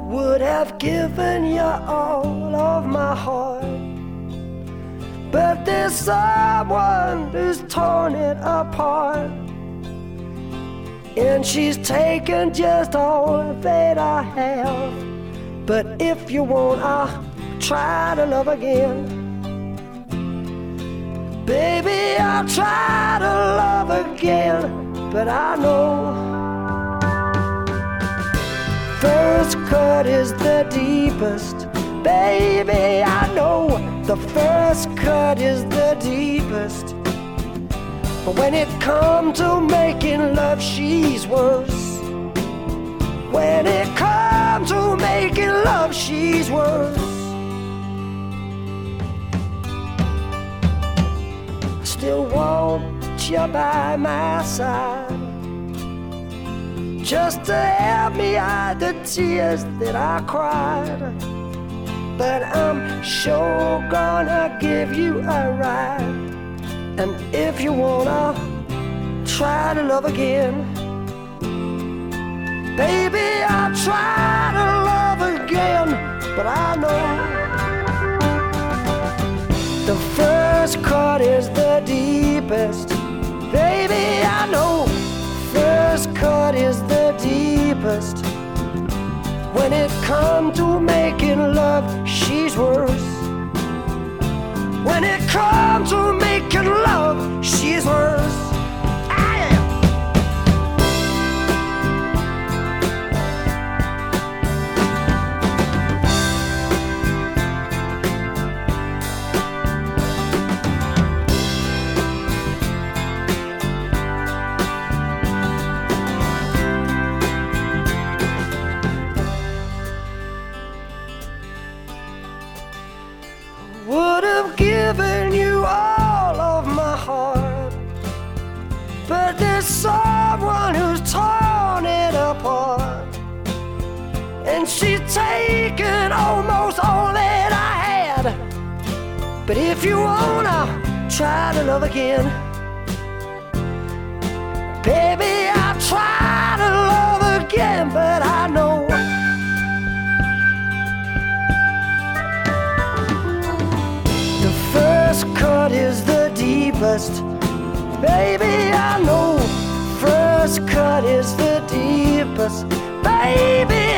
would have given you all of my heart. But there's someone who's torn it apart. And she's taken just all that I have. But if you want, I'll try to love again. Baby, I'll try to love again. But I know cut is the deepest. Baby, I know the first cut is the deepest. But when it comes to making love, she's worse. When it comes to making love, she's worse. I still want you by my side. Just to help me hide the tears that I cried. But I'm sure gonna give you a ride. And if you wanna try to love again, baby, I'll try to love again. But I know the first cut is the deepest. Comes to making love, she's worse. Would have given you all of my heart, but there's someone who's torn it apart, and she's taken almost all that I had. But if you wanna try to love again, deepest. Baby, I know. First cut is the deepest. Baby,